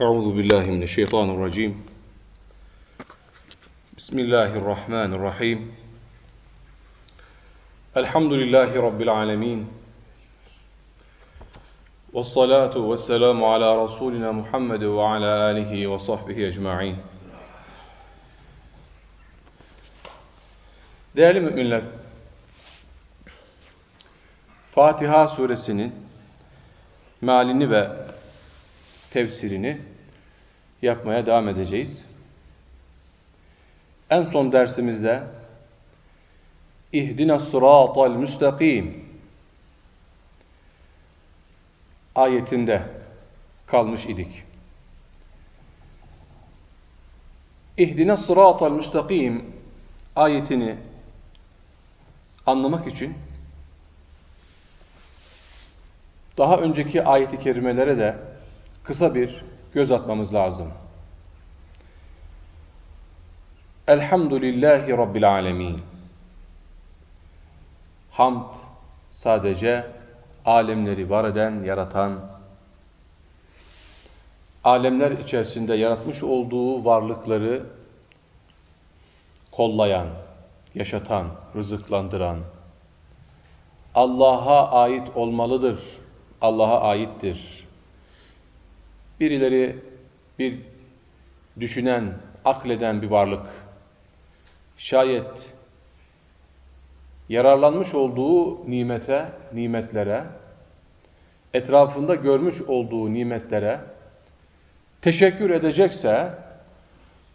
Euzu billahi mineşşeytanirracim. Bismillahirrahmanirrahim. Elhamdülillahi rabbil alamin. Ves salatu vesselamu ala rasulina Muhammed ve ala alihi ve sahbihi ecmaîn. Değerli müminler, Fatiha suresinin mealini ve tefsirini yapmaya devam edeceğiz. En son dersimizde İhdina sıratal müstakim ayetinde kalmış idik. İhdina sıratal müstakim ayetini anlamak için daha önceki ayeti kerimelere de kısa bir göz atmamız lazım. Elhamdülillahi Rabbil Alemin. Hamd sadece alemleri var eden, yaratan, alemler içerisinde yaratmış olduğu varlıkları kollayan, yaşatan, rızıklandıran, Allah'a ait olmalıdır, Allah'a aittir. Birileri bir düşünen, akleden bir varlık, şayet yararlanmış olduğu nimete, nimetlere, etrafında görmüş olduğu nimetlere teşekkür edecekse,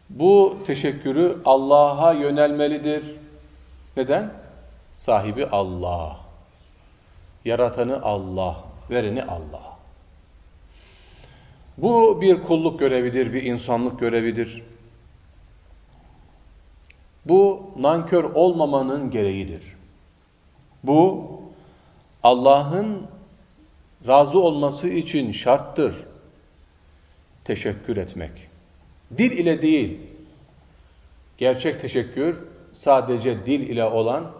bu teşekkürü Allah'a yönelmelidir. Neden? Sahibi Allah. Yaratanı Allah, vereni Allah. Bu bir kulluk görevidir, bir insanlık görevidir. Bu nankör olmamanın gereğidir. Bu Allah'ın razı olması için şarttır. Teşekkür etmek. Dil ile değil, gerçek teşekkür sadece dil ile olan,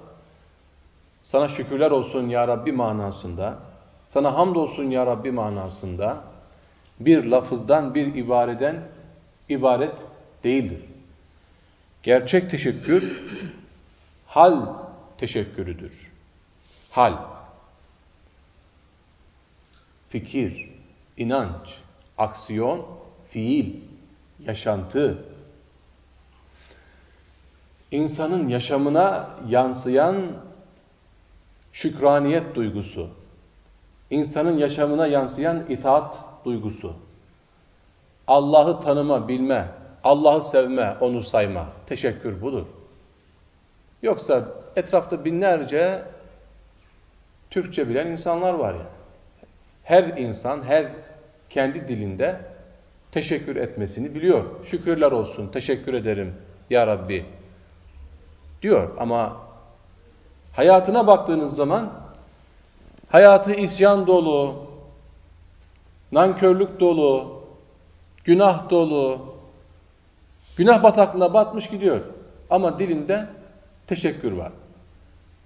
sana şükürler olsun ya Rabbi manasında, sana hamd olsun ya Rabbi manasında, bir lafızdan, bir ibareden ibaret değildir. Gerçek teşekkür, hal teşekkürüdür. Hal, fikir, inanç, aksiyon, fiil, yaşantı, insanın yaşamına yansıyan şükraniyet duygusu, insanın yaşamına yansıyan itaat duygusu, Allah'ı tanıma, bilme, Allah'ı sevme, onu sayma, teşekkür budur. Yoksa etrafta binlerce Türkçe bilen insanlar var ya. Her insan, her kendi dilinde teşekkür etmesini biliyor. Şükürler olsun, teşekkür ederim ya Rabbi diyor. Ama hayatına baktığınız zaman hayatı isyan dolu, nankörlük dolu, günah dolu, günah bataklığına batmış gidiyor. Ama dilinde teşekkür var.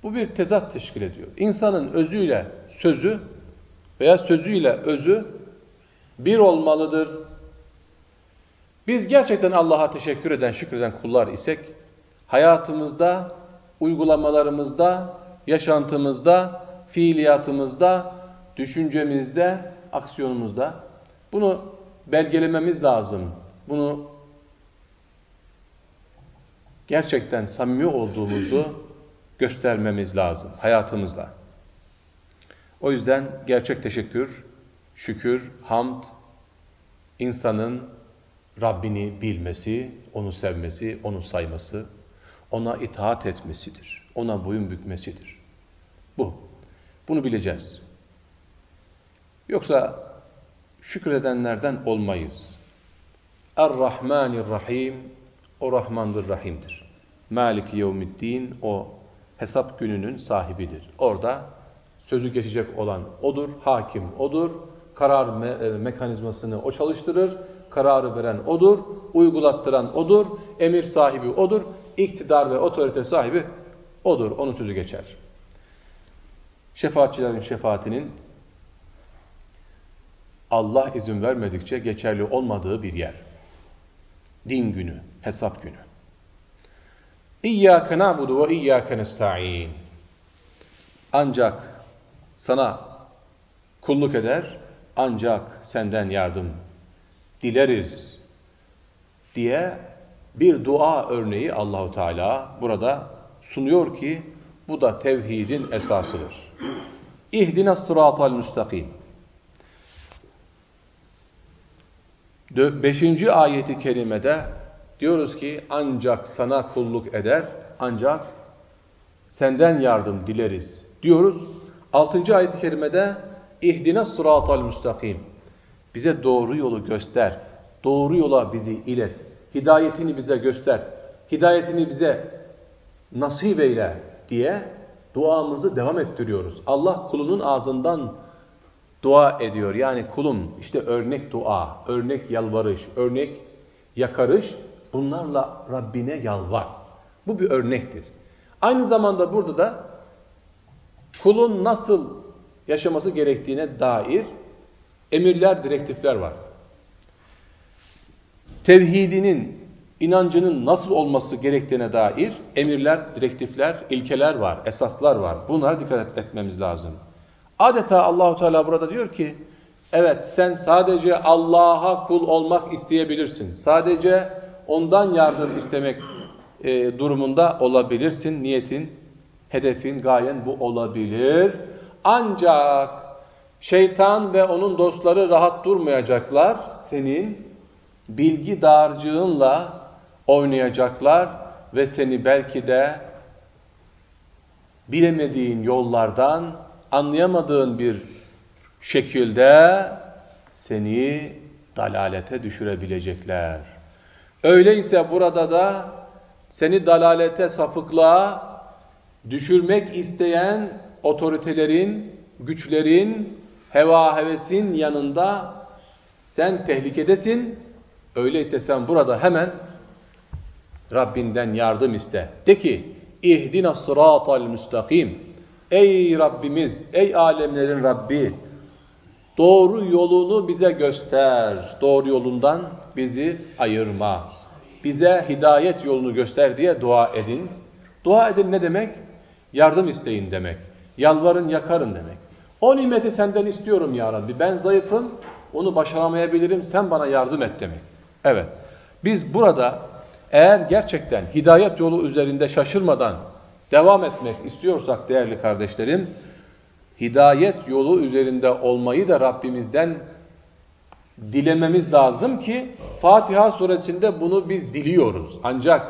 Bu bir tezat teşkil ediyor. İnsanın özüyle sözü veya sözüyle özü bir olmalıdır. Biz gerçekten Allah'a teşekkür eden, şükreden kullar isek, hayatımızda, uygulamalarımızda, yaşantımızda, fiiliyatımızda, düşüncemizde, aksiyonumuzda bunu belgelememiz lazım. Bunu gerçekten samimi olduğumuzu göstermemiz lazım hayatımızla. O yüzden gerçek teşekkür, şükür, hamd, insanın Rabbini bilmesi, onu sevmesi, onu sayması, ona itaat etmesidir. Ona boyun bükmesidir. Bu. Bunu bileceğiz. Yoksa şükredenlerden olmayız. Er-Rahmanir-Rahim, o Rahmandır, Rahim'dir. Malik yevmiddin, o hesap gününün sahibidir. Orada sözü geçecek olan odur, hakim odur, karar me e, mekanizmasını o çalıştırır, kararı veren odur, uygulattıran odur, emir sahibi odur, iktidar ve otorite sahibi odur. Onun sözü geçer. Şefaatçilerin şefaatinin Allah izin vermedikçe geçerli olmadığı bir yer. Din günü, hesap günü. İyyâke na'budu ve iyyâke nesta'in. Ancak sana kulluk eder, ancak senden yardım dileriz diye bir dua örneği Allahu Teala burada sunuyor ki bu da tevhidin esasıdır. İhdina sıratal müstakim. Beşinci ayeti kerimede diyoruz ki ancak sana kulluk eder, ancak senden yardım dileriz diyoruz. Altıncı ayet-i kerimede ihdina sıratal müstakim. Bize doğru yolu göster. Doğru yola bizi ilet. Hidayetini bize göster. Hidayetini bize nasip eyle diye duamızı devam ettiriyoruz. Allah kulunun ağzından dua ediyor. Yani kulum işte örnek dua, örnek yalvarış, örnek yakarış bunlarla Rabbine yalvar. Bu bir örnektir. Aynı zamanda burada da kulun nasıl yaşaması gerektiğine dair emirler, direktifler var. Tevhidinin, inancının nasıl olması gerektiğine dair emirler, direktifler, ilkeler var, esaslar var. Bunlara dikkat etmemiz lazım. Adeta Allahu Teala burada diyor ki, evet sen sadece Allah'a kul olmak isteyebilirsin. Sadece ondan yardım istemek e, durumunda olabilirsin. Niyetin, hedefin, gayen bu olabilir. Ancak şeytan ve onun dostları rahat durmayacaklar. Senin bilgi dağarcığınla oynayacaklar ve seni belki de bilemediğin yollardan anlayamadığın bir şekilde seni dalalete düşürebilecekler. Öyleyse burada da seni dalalete, sapıklığa düşürmek isteyen otoritelerin, güçlerin, heva hevesin yanında sen tehlikedesin. Öyleyse sen burada hemen Rabbinden yardım iste. De ki, ihdina sıratal müstakim. Ey Rabbimiz, ey alemlerin Rabbi, doğru yolunu bize göster. Doğru yolundan bizi ayırma. Bize hidayet yolunu göster diye dua edin. Dua edin ne demek? Yardım isteyin demek. Yalvarın, yakarın demek. O nimeti senden istiyorum ya Rabbi. Ben zayıfım, onu başaramayabilirim. Sen bana yardım et demek. Evet. Biz burada eğer gerçekten hidayet yolu üzerinde şaşırmadan devam etmek istiyorsak değerli kardeşlerim, hidayet yolu üzerinde olmayı da Rabbimizden dilememiz lazım ki Fatiha suresinde bunu biz diliyoruz. Ancak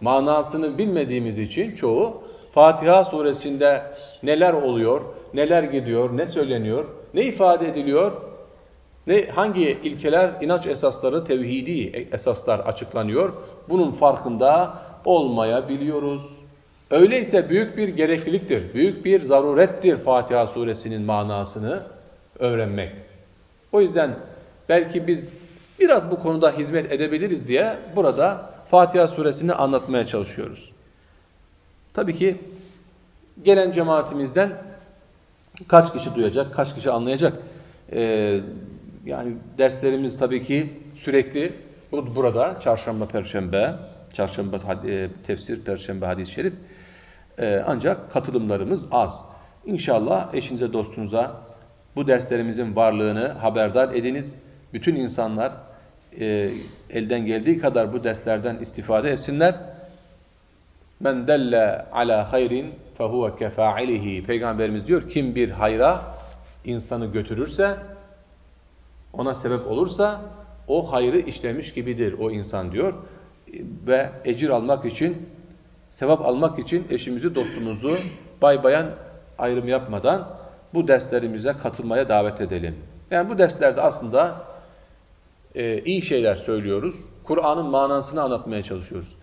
manasını bilmediğimiz için çoğu Fatiha suresinde neler oluyor, neler gidiyor, ne söyleniyor, ne ifade ediliyor, ne hangi ilkeler, inanç esasları, tevhidi esaslar açıklanıyor. Bunun farkında olmayabiliyoruz. Öyleyse büyük bir gerekliliktir, büyük bir zarurettir Fatiha suresinin manasını öğrenmek. O yüzden belki biz biraz bu konuda hizmet edebiliriz diye burada Fatiha suresini anlatmaya çalışıyoruz. Tabii ki gelen cemaatimizden kaç kişi duyacak, kaç kişi anlayacak? Ee, yani derslerimiz tabii ki sürekli burada çarşamba, perşembe, çarşamba e, tefsir, perşembe hadis-i şerif. Ee, ancak katılımlarımız az. İnşallah eşinize, dostunuza bu derslerimizin varlığını haberdar ediniz. Bütün insanlar e, elden geldiği kadar bu derslerden istifade etsinler. Men delle ala hayrin fehuve kefa'ilihi. Peygamberimiz diyor kim bir hayra insanı götürürse ona sebep olursa o hayrı işlemiş gibidir o insan diyor. Ve ecir almak için, sevap almak için eşimizi, dostumuzu bay bayan ayrım yapmadan bu derslerimize katılmaya davet edelim. Yani bu derslerde aslında e, iyi şeyler söylüyoruz. Kur'an'ın manasını anlatmaya çalışıyoruz.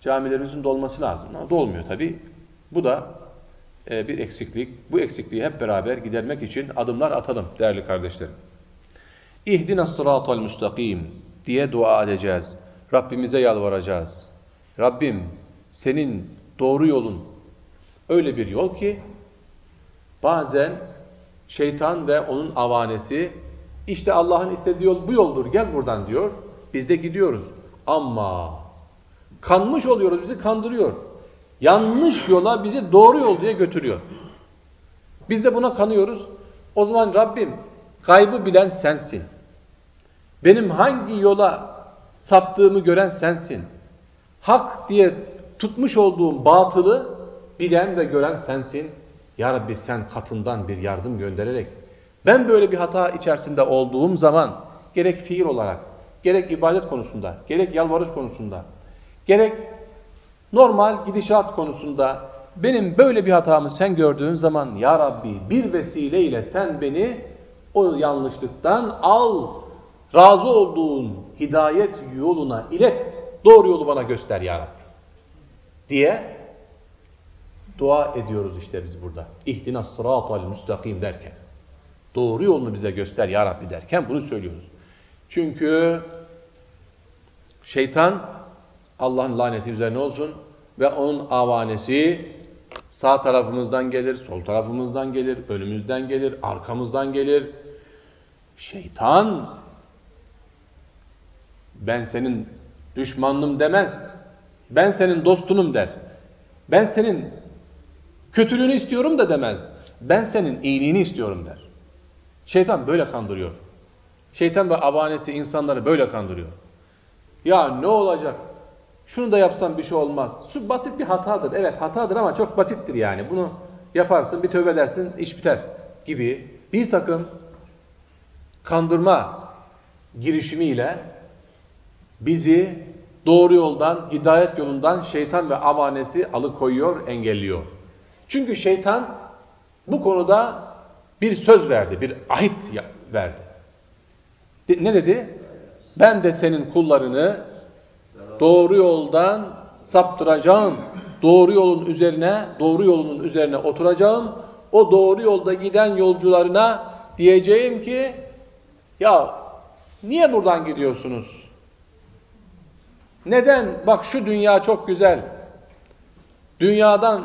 Camilerimizin dolması lazım. Dolmuyor tabi. Bu da e, bir eksiklik. Bu eksikliği hep beraber gidermek için adımlar atalım değerli kardeşlerim. İhdina sıratal müstakim diye dua edeceğiz. Rabbimize yalvaracağız. Rabbim senin doğru yolun öyle bir yol ki bazen şeytan ve onun avanesi İşte Allah'ın istediği yol bu yoldur gel buradan diyor. Biz de gidiyoruz. Ama kanmış oluyoruz bizi kandırıyor. Yanlış yola bizi doğru yol diye götürüyor. Biz de buna kanıyoruz. O zaman Rabbim kaybı bilen sensin. Benim hangi yola saptığımı gören sensin. Hak diye tutmuş olduğum batılı bilen ve gören sensin. Ya Rabbi sen katından bir yardım göndererek ben böyle bir hata içerisinde olduğum zaman gerek fiil olarak, gerek ibadet konusunda, gerek yalvarış konusunda, gerek normal gidişat konusunda benim böyle bir hatamı sen gördüğün zaman Ya Rabbi bir vesileyle sen beni o yanlışlıktan al, razı olduğun hidayet yoluna ilet, doğru yolu bana göster Ya Rabbi diye dua ediyoruz işte biz burada. İhdina sıratal müstakim derken. Doğru yolunu bize göster ya Rabbi derken bunu söylüyoruz. Çünkü şeytan Allah'ın laneti üzerine olsun ve onun avanesi sağ tarafımızdan gelir, sol tarafımızdan gelir, önümüzden gelir, arkamızdan gelir. Şeytan ben senin düşmanım demez. Ben senin dostunum der. Ben senin kötülüğünü istiyorum da demez. Ben senin iyiliğini istiyorum der. Şeytan böyle kandırıyor. Şeytan ve abanesi insanları böyle kandırıyor. Ya ne olacak? Şunu da yapsam bir şey olmaz. Şu basit bir hatadır. Evet hatadır ama çok basittir yani. Bunu yaparsın, bir tövbe edersin, iş biter gibi bir takım kandırma girişimiyle bizi doğru yoldan, hidayet yolundan şeytan ve avanesi alıkoyuyor, engelliyor. Çünkü şeytan bu konuda bir söz verdi, bir ahit verdi. Ne dedi? Ben de senin kullarını doğru yoldan saptıracağım. Doğru yolun üzerine, doğru yolunun üzerine oturacağım. O doğru yolda giden yolcularına diyeceğim ki ya niye buradan gidiyorsunuz? Neden? Bak şu dünya çok güzel. Dünyadan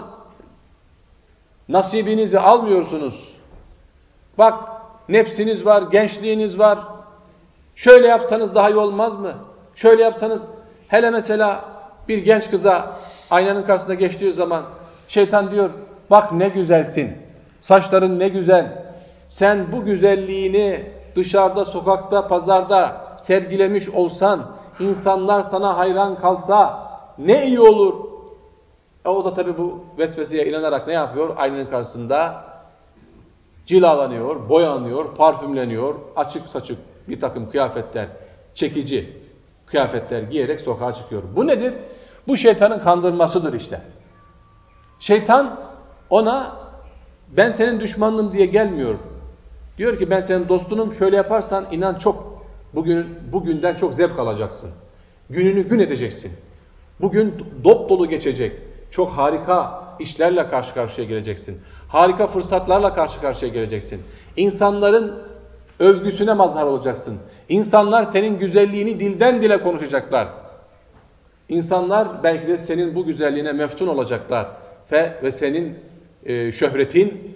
nasibinizi almıyorsunuz. Bak nefsiniz var, gençliğiniz var. Şöyle yapsanız daha iyi olmaz mı? Şöyle yapsanız hele mesela bir genç kıza aynanın karşısında geçtiği zaman şeytan diyor bak ne güzelsin. Saçların ne güzel. Sen bu güzelliğini dışarıda, sokakta, pazarda sergilemiş olsan, insanlar sana hayran kalsa ne iyi olur. E o da tabii bu vesveseye inanarak ne yapıyor? Aynanın karşısında cilalanıyor, boyanıyor, parfümleniyor, açık saçık bir takım kıyafetler, çekici kıyafetler giyerek sokağa çıkıyor. Bu nedir? Bu şeytanın kandırmasıdır işte. Şeytan ona ben senin düşmanım diye gelmiyor. Diyor ki ben senin dostunum şöyle yaparsan inan çok bugün bugünden çok zevk alacaksın. Gününü gün edeceksin. Bugün dop dolu geçecek. Çok harika işlerle karşı karşıya geleceksin. Harika fırsatlarla karşı karşıya geleceksin. İnsanların övgüsüne mazhar olacaksın. İnsanlar senin güzelliğini dilden dile konuşacaklar. İnsanlar belki de senin bu güzelliğine meftun olacaklar. Ve, ve senin e, şöhretin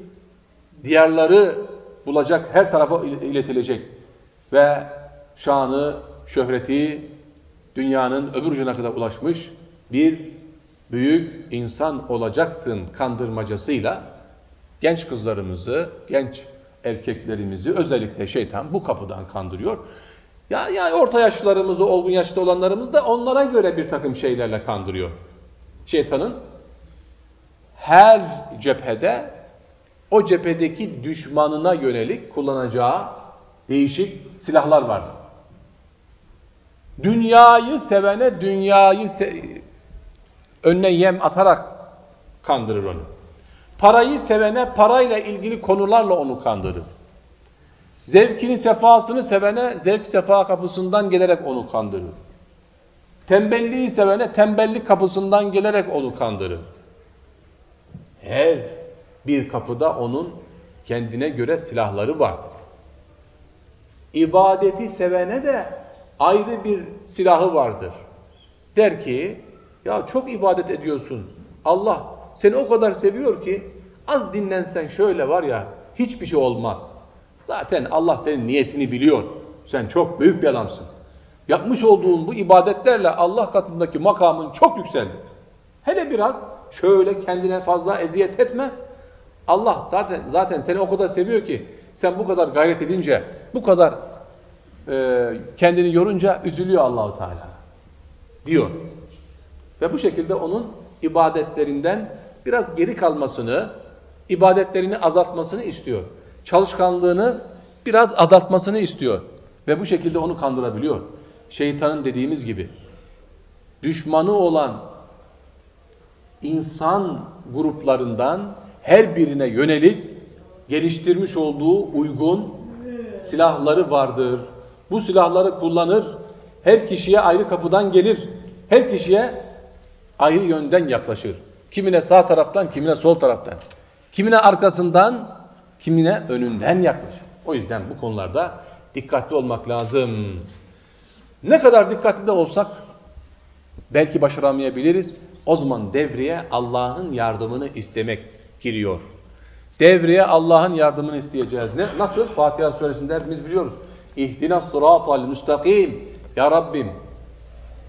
diyarları bulacak, her tarafa iletilecek. Ve şanı, şöhreti dünyanın öbür ucuna kadar ulaşmış bir büyük insan olacaksın kandırmacasıyla genç kızlarımızı, genç erkeklerimizi özellikle şeytan bu kapıdan kandırıyor. Ya yani orta yaşlarımızı, olgun yaşta olanlarımız da onlara göre bir takım şeylerle kandırıyor. Şeytanın her cephede o cephedeki düşmanına yönelik kullanacağı değişik silahlar vardır. Dünyayı sevene dünyayı se önüne yem atarak kandırır onu. Parayı sevene parayla ilgili konularla onu kandırır. Zevkini, sefasını sevene zevk sefa kapısından gelerek onu kandırır. Tembelliği sevene tembellik kapısından gelerek onu kandırır. Her bir kapıda onun kendine göre silahları var. İbadeti sevene de ayrı bir silahı vardır. Der ki, ya çok ibadet ediyorsun. Allah seni o kadar seviyor ki az dinlensen şöyle var ya hiçbir şey olmaz. Zaten Allah senin niyetini biliyor. Sen çok büyük bir adamsın. Yapmış olduğun bu ibadetlerle Allah katındaki makamın çok yükseldi. Hele biraz şöyle kendine fazla eziyet etme. Allah zaten zaten seni o kadar seviyor ki sen bu kadar gayret edince, bu kadar e, kendini yorunca üzülüyor Allahu Teala. Diyor. Ve bu şekilde onun ibadetlerinden biraz geri kalmasını, ibadetlerini azaltmasını istiyor. Çalışkanlığını biraz azaltmasını istiyor. Ve bu şekilde onu kandırabiliyor. Şeytanın dediğimiz gibi düşmanı olan insan gruplarından her birine yönelik geliştirmiş olduğu uygun silahları vardır. Bu silahları kullanır. Her kişiye ayrı kapıdan gelir. Her kişiye ayrı yönden yaklaşır. Kimine sağ taraftan, kimine sol taraftan. Kimine arkasından, kimine önünden yaklaşır. O yüzden bu konularda dikkatli olmak lazım. Ne kadar dikkatli de olsak belki başaramayabiliriz. O zaman devreye Allah'ın yardımını istemek giriyor. Devreye Allah'ın yardımını isteyeceğiz. Ne, nasıl? Fatiha suresinde hepimiz biliyoruz. İhdina sıratal müstakim. Ya Rabbim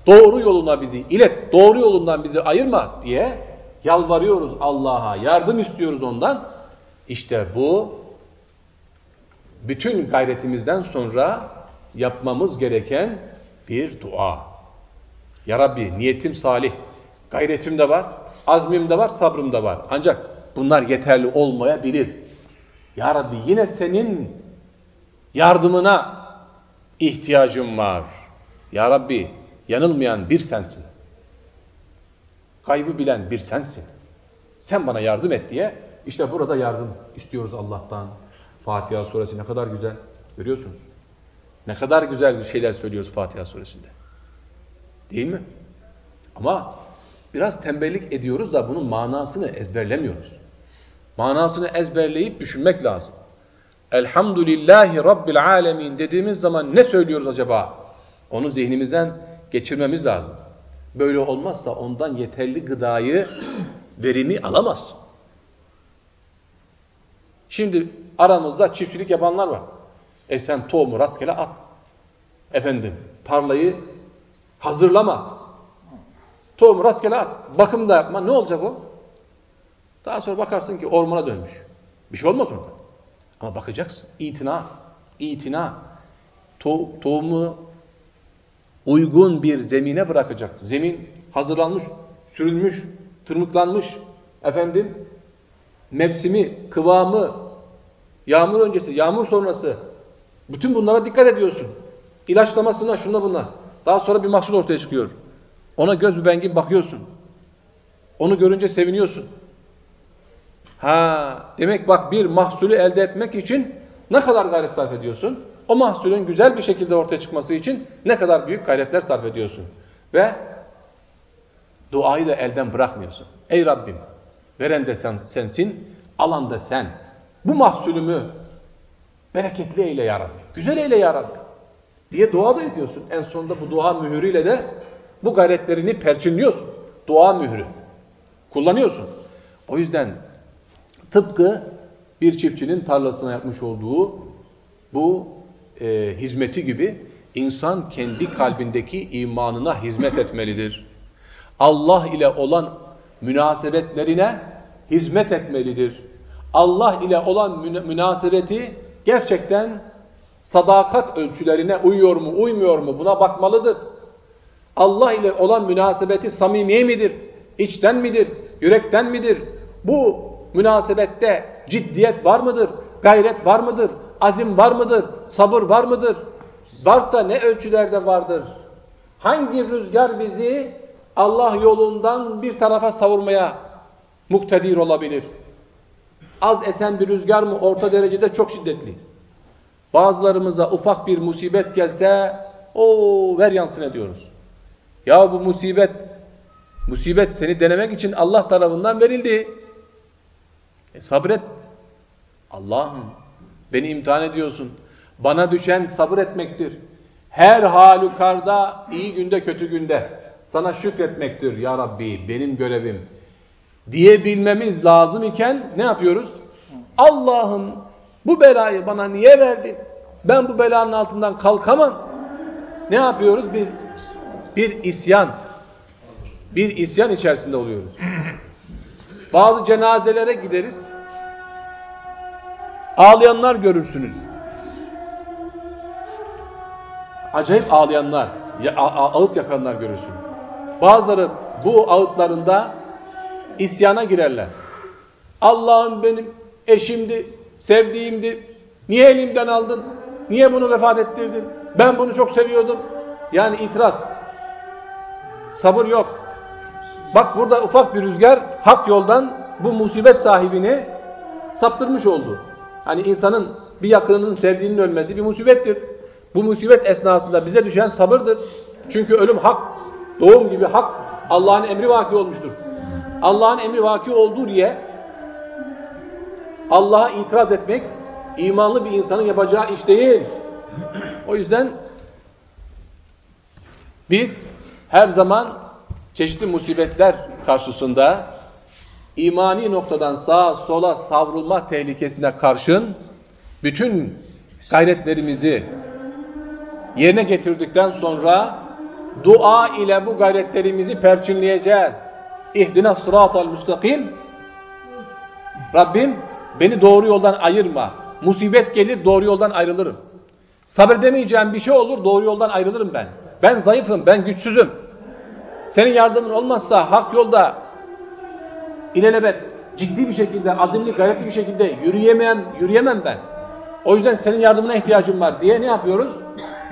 doğru yoluna bizi ilet, doğru yolundan bizi ayırma diye yalvarıyoruz Allah'a. Yardım istiyoruz ondan. İşte bu bütün gayretimizden sonra yapmamız gereken bir dua. Ya Rabbi niyetim salih, gayretim de var, azmim de var, sabrım da var. Ancak bunlar yeterli olmayabilir. Ya Rabbi yine senin yardımına ihtiyacım var. Ya Rabbi yanılmayan bir sensin. Kaybı bilen bir sensin. Sen bana yardım et diye işte burada yardım istiyoruz Allah'tan. Fatiha suresi ne kadar güzel. Görüyorsunuz. Ne kadar güzel şeyler söylüyoruz Fatiha suresinde. Değil mi? Ama biraz tembellik ediyoruz da bunun manasını ezberlemiyoruz. Manasını ezberleyip düşünmek lazım. Elhamdülillahi Rabbil Alemin dediğimiz zaman ne söylüyoruz acaba? Onu zihnimizden geçirmemiz lazım. Böyle olmazsa ondan yeterli gıdayı, verimi alamaz. Şimdi aramızda çiftçilik yapanlar var. E sen tohumu rastgele at. Efendim tarlayı hazırlama. Tohumu rastgele at. Bakım da yapma. Ne olacak o? Daha sonra bakarsın ki ormana dönmüş. Bir şey olmaz orada. Ama bakacaksın. İtina. İtina. To tohumu uygun bir zemine bırakacak. Zemin hazırlanmış, sürülmüş, tırmıklanmış. Efendim mevsimi, kıvamı, yağmur öncesi, yağmur sonrası bütün bunlara dikkat ediyorsun. İlaçlamasına, şuna buna. Daha sonra bir mahsul ortaya çıkıyor. Ona göz beben gibi bakıyorsun. Onu görünce seviniyorsun. Ha, demek bak bir mahsulü elde etmek için ne kadar gayret sarf ediyorsun? O mahsulün güzel bir şekilde ortaya çıkması için ne kadar büyük gayretler sarf ediyorsun? Ve duayı da elden bırakmıyorsun. Ey Rabbim, veren de sen, sensin, alan da sen. Bu mahsulümü bereketli eyle ya Rabbi, güzel eyle ya Rabbi diye dua da ediyorsun. En sonunda bu dua mühürüyle de bu gayretlerini perçinliyorsun. Dua mührü. Kullanıyorsun. O yüzden tıpkı bir çiftçinin tarlasına yapmış olduğu bu e, hizmeti gibi insan kendi kalbindeki imanına hizmet etmelidir. Allah ile olan münasebetlerine hizmet etmelidir. Allah ile olan münasebeti gerçekten sadakat ölçülerine uyuyor mu, uymuyor mu buna bakmalıdır. Allah ile olan münasebeti samimi midir? İçten midir? Yürekten midir? Bu münasebette ciddiyet var mıdır? Gayret var mıdır? Azim var mıdır? Sabır var mıdır? Varsa ne ölçülerde vardır? Hangi rüzgar bizi Allah yolundan bir tarafa savurmaya muktedir olabilir? Az esen bir rüzgar mı? Orta derecede çok şiddetli. Bazılarımıza ufak bir musibet gelse o ver yansın ediyoruz. Ya bu musibet musibet seni denemek için Allah tarafından verildi. E sabret. Allah'ım beni imtihan ediyorsun. Bana düşen sabır etmektir. Her halükarda iyi günde kötü günde sana şükretmektir ya Rabbi benim görevim diyebilmemiz lazım iken ne yapıyoruz? Allah'ım Bu belayı bana niye verdin? Ben bu belanın altından kalkamam. Ne yapıyoruz? Bir bir isyan. Bir isyan içerisinde oluyoruz. Bazı cenazelere gideriz. Ağlayanlar görürsünüz. Acayip ağlayanlar, ya, ağıt yakanlar görürsün. Bazıları bu ağıtlarında isyana girerler. Allah'ım benim eşimdi, sevdiğimdi. Niye elimden aldın? Niye bunu vefat ettirdin? Ben bunu çok seviyordum. Yani itiraz. Sabır yok. Bak burada ufak bir rüzgar hak yoldan bu musibet sahibini saptırmış oldu. Hani insanın bir yakınının sevdiğinin ölmesi bir musibettir. Bu musibet esnasında bize düşen sabırdır. Çünkü ölüm hak, doğum gibi hak Allah'ın emri vaki olmuştur. Allah'ın emri vaki olduğu diye Allah'a itiraz etmek imanlı bir insanın yapacağı iş değil. O yüzden biz her zaman çeşitli musibetler karşısında imani noktadan sağa sola savrulma tehlikesine karşın bütün gayretlerimizi yerine getirdikten sonra dua ile bu gayretlerimizi perçinleyeceğiz. İhdina sıratal müstakim Rabbim beni doğru yoldan ayırma. Musibet gelir doğru yoldan ayrılırım. Sabredemeyeceğim bir şey olur doğru yoldan ayrılırım ben. Ben zayıfım, ben güçsüzüm. Senin yardımın olmazsa hak yolda ilelebet ciddi bir şekilde, azimli, gayretli bir şekilde yürüyemem, yürüyemem ben. O yüzden senin yardımına ihtiyacım var diye ne yapıyoruz?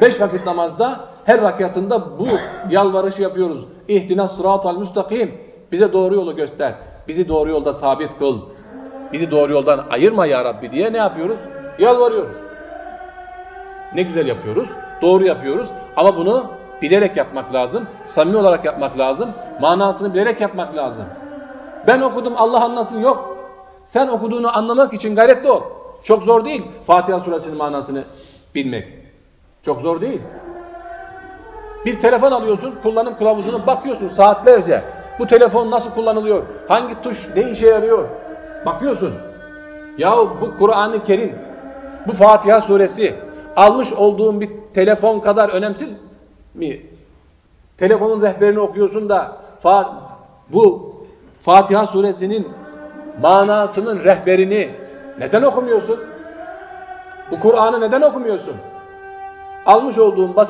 Beş vakit namazda her rakatında bu yalvarışı yapıyoruz. İhdina sıratal müstakim. Bize doğru yolu göster. Bizi doğru yolda sabit kıl. Bizi doğru yoldan ayırma ya Rabbi diye ne yapıyoruz? Yalvarıyoruz. Ne güzel yapıyoruz. Doğru yapıyoruz. Ama bunu bilerek yapmak lazım. Samimi olarak yapmak lazım. Manasını bilerek yapmak lazım. Ben okudum Allah anlasın yok. Sen okuduğunu anlamak için gayretli ol. Çok zor değil Fatiha suresinin manasını bilmek. Çok zor değil. Bir telefon alıyorsun, kullanım kılavuzunu bakıyorsun saatlerce. Bu telefon nasıl kullanılıyor? Hangi tuş ne işe yarıyor? Bakıyorsun. Yahu bu Kur'an-ı Kerim, bu Fatiha suresi almış olduğun bir telefon kadar önemsiz mi? Telefonun rehberini okuyorsun da bu Fatiha suresinin manasının rehberini neden okumuyorsun? Bu Kur'an'ı neden okumuyorsun? Almış olduğun basit